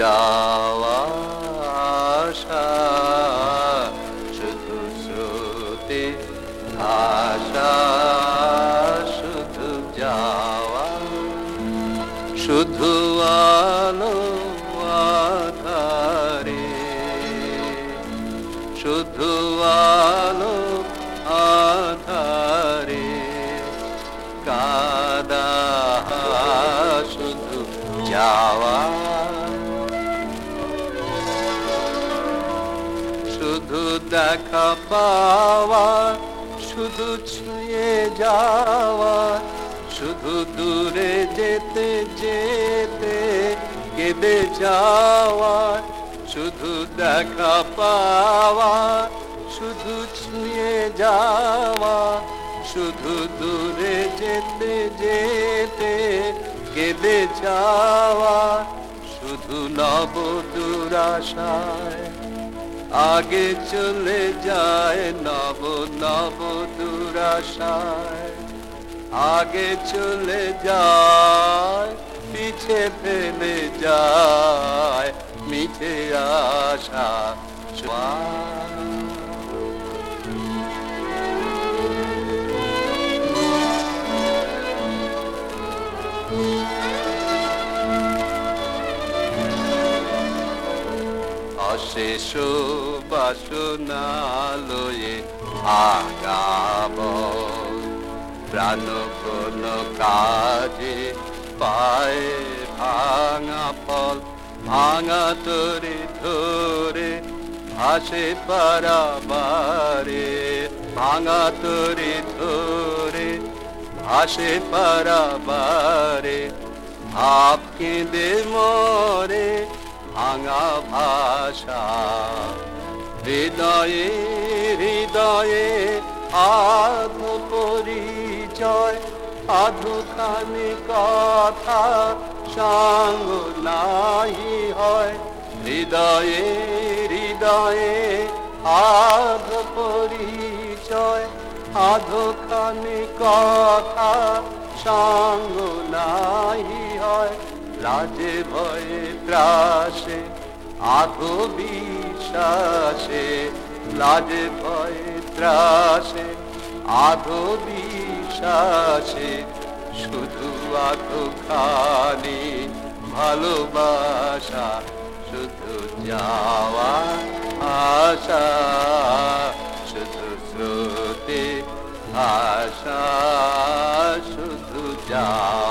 যাওয়া আশা, শুধু স্রোতে ভাষা শুধু যাওয়া শুধু আলো আধারে, শুধু আলো আধারে কাদা শুধু যাওয়া। শুধু দেখা পাওয়া, শুধু ছুঁয়ে যাওয়া, শুধু দূরে যেতে যেতে কেঁদে যাওয়া, শুধু দেখা পাওয়া, শুধু ছুঁয়ে যাওয়া, শুধু দূরে যেতে যেতে কেঁদে যাওয়া, শুধু নব দুরাশায় আগে চলে যায় নব নব দুরাশায়। আগে চলে যায়, পিছে ফেলে যায়, মিঠে আশা ছোঁয়া অশেষ বাসনালয়ে আগাব। প্রাণ কোন কাজে পায় ভাঙা ফল, ভাঙা তরে ধরে ভাসে পারাবারে, ভাঙা তরে ধরে ভাসে পারাবারে, ভাব কেঁদে মরে ভাঙা ভাষা। হৃদয়ে হৃদয়ে আধু পরিচয় আধুখানি কথা সঙ্গ নাহি হয়। হৃদয়ে হৃদয়ে আধ পরিচয় আধখানি কথা সঙ্গ লাজে ভয়ে ত্রাসে বিশ্বাসে লাজে ভয়ে ত্রাসে বিশ্বাসে শুধু আধো খানি ভালোবাসা, শুধু যাওয়া আশা শুধু স্রোতে আশা শুধু যাওয়া